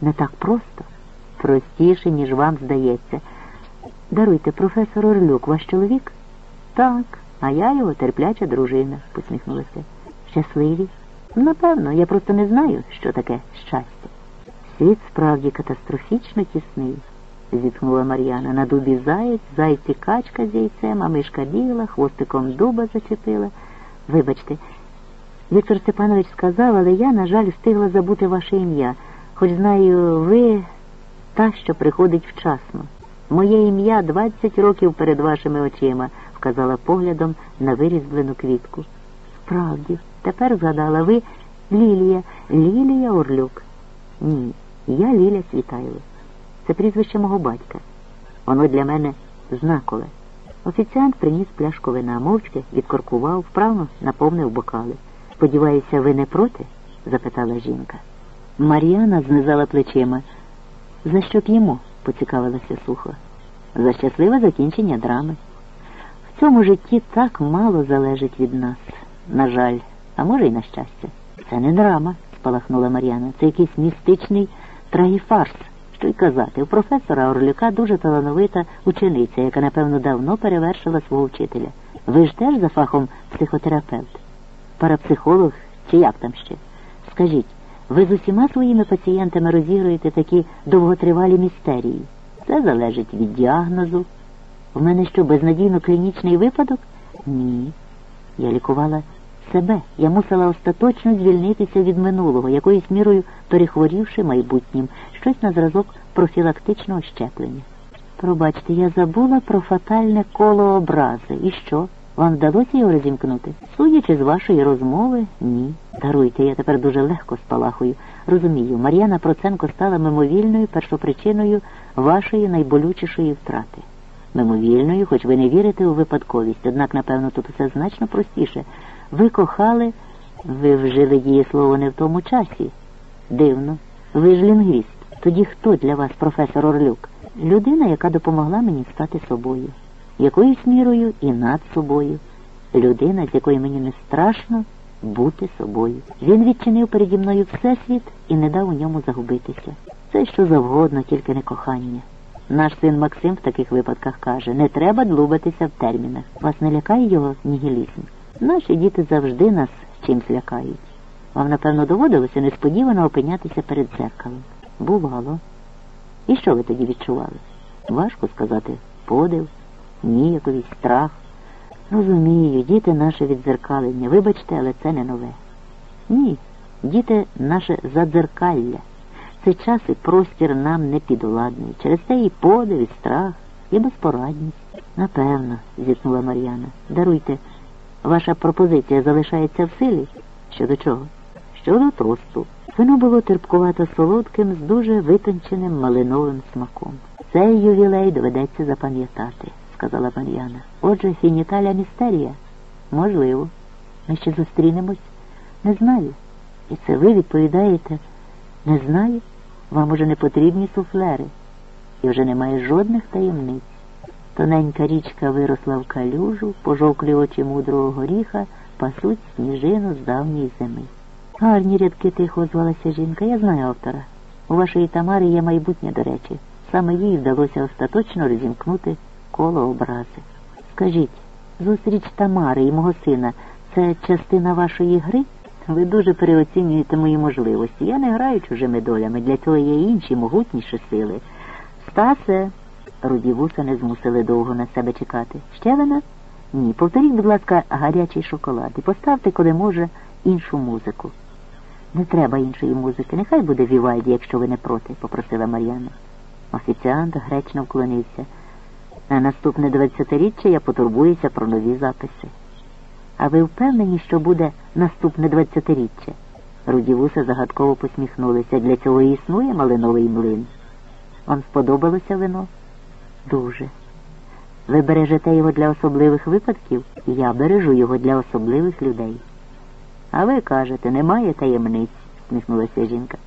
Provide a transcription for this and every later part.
Не так просто, простіше, ніж вам здається. Даруйте, професор Орлюк, ваш чоловік? Так, а я його терпляча дружина, посміхнулася. Щасливі? Напевно, я просто не знаю, що таке щастя. Світ справді катастрофічно тісний, зітхнула Мар'яна. На дубі заєць, зайці качка з яйцем, а мишка біла, хвостиком дуба зачепила. Вибачте, Віктор Степанович сказав, але я, на жаль, встигла забути ваше ім'я, хоч знаю, ви та, що приходить вчасно. Моє ім'я двадцять років перед вашими очима, вказала поглядом на вирізблену квітку. Справді, тепер згадала ви Лілія, Лілія Орлюк. Ні, я Ліля Світайло. Це прізвище мого батька. Воно для мене знакове. Офіціант приніс пляшку вина, мовчки відкоркував, вправно наповнив бокали. Сподіваюся, ви не проти? запитала жінка. Мар'яна знизала плечима. За що п'ємо? поцікавилася сухо. За щасливе закінчення драми. В цьому житті так мало залежить від нас. На жаль, а може й на щастя. Це не драма, спалахнула Мар'яна. Це якийсь містичний трагіфарс. Що й казати, у професора Орлюка дуже талановита учениця, яка, напевно, давно перевершила свого вчителя. Ви ж теж за фахом психотерапевт, парапсихолог чи як там ще? Скажіть, ви з усіма своїми пацієнтами розігруєте такі довготривалі містерії? Це залежить від діагнозу. В мене що, безнадійно клінічний випадок? Ні. Я лікувала себе. Я мусила остаточно звільнитися від минулого, якоюсь мірою перехворівши майбутнім, щось на зразок профілактичного щеплення. Пробачте, я забула про фатальне коло образи. І що? Вам вдалося його розімкнути? Судячи з вашої розмови, ні. Даруйте, я тепер дуже легко спалахую. Розумію, Мар'яна Проценко стала мимовільною першопричиною вашої найболючішої втрати. Мимовільною, хоч ви не вірите у випадковість, однак, напевно, тут усе значно простіше. Ви кохали, ви вжили дієслово не в тому часі. Дивно. Ви ж лінгвіст. Тоді хто для вас професор Орлюк? Людина, яка допомогла мені стати собою, якоюсь мірою і над собою. Людина, з якої мені не страшно бути собою. Він відчинив переді мною всесвіт і не дав у ньому загубитися. Це що завгодно, тільки не кохання. Наш син Максим в таких випадках каже, не треба длубатися в термінах. Вас не лякає його нігілізм? Наші діти завжди нас чимсь лякають. Вам, напевно, доводилося несподівано опинятися перед дзеркалом. Бувало. І що ви тоді відчували? Важко сказати подив, ніяковість, страх. Розумію, діти наше віддзеркалення. Вибачте, але це не нове. Ні, діти наше задзеркалля. Це час і простір нам не підуладний. Через це і подив, і страх, і безпорадність. Напевно, зітхнула Мар'яна. Даруйте, ваша пропозиція залишається в силі? Щодо чого? Щодо тосту. Вино було терпкувато солодким з дуже витонченим малиновим смаком. Цей ювілей доведеться запам'ятати, сказала Мар'яна. Отже, фініталя містерія? Можливо. Ми ще зустрінемось? Не знаю. І це ви відповідаєте? Не знаю. Вам уже не потрібні суфлери. І вже немає жодних таємниць. Тоненька річка виросла в калюжу, пожовклі очі мудрого горіха пасуть сніжину з давньої зими. Гарні рядки тихо озвалася жінка. Я знаю автора. У вашої Тамари є майбутнє, до речі. Саме їй вдалося остаточно розімкнути коло образи. Скажіть, зустріч Тамари і мого сина це частина вашої гри? Ви дуже переоцінюєте мої можливості. Я не граю чужими долями. Для цього є інші могутніші сили. Стасе, руді вуса не змусили довго на себе чекати. Ще вона? Ні. Повторіть, будь ласка, гарячий шоколад і поставте, коли може, іншу музику. Не треба іншої музики. Нехай буде Вівальді, якщо ви не проти, попросила Мар'яна. Офіціант гречно вклонився. На наступне двадцятиріччя я потурбуюся про нові записи. А ви впевнені, що буде наступне двадцятиріччя? Рудівуса загадково посміхнулися. Для цього і існує малиновий млин. Вам сподобалося вино? Дуже. Ви бережете його для особливих випадків? Я бережу його для особливих людей. А ви кажете, немає таємниць, сміхнулася жінка.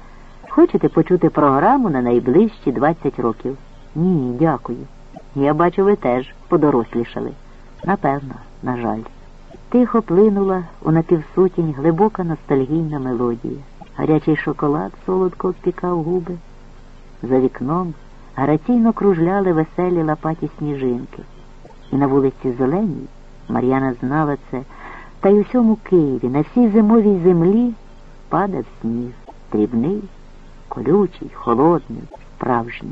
Хочете почути програму на найближчі 20 років? Ні, дякую. Я бачу, ви теж подорослішали. Напевно, на жаль. Тихо плинула у напівсутінь глибока ностальгійна мелодія. Гарячий шоколад солодко обпікав губи. За вікном граційно кружляли веселі лопаті сніжинки. І на вулиці Зеленій Мар'яна знала це, та й у всьому Києві, на всій зимовій землі падав сніг, дрібний, колючий, холодний, справжній.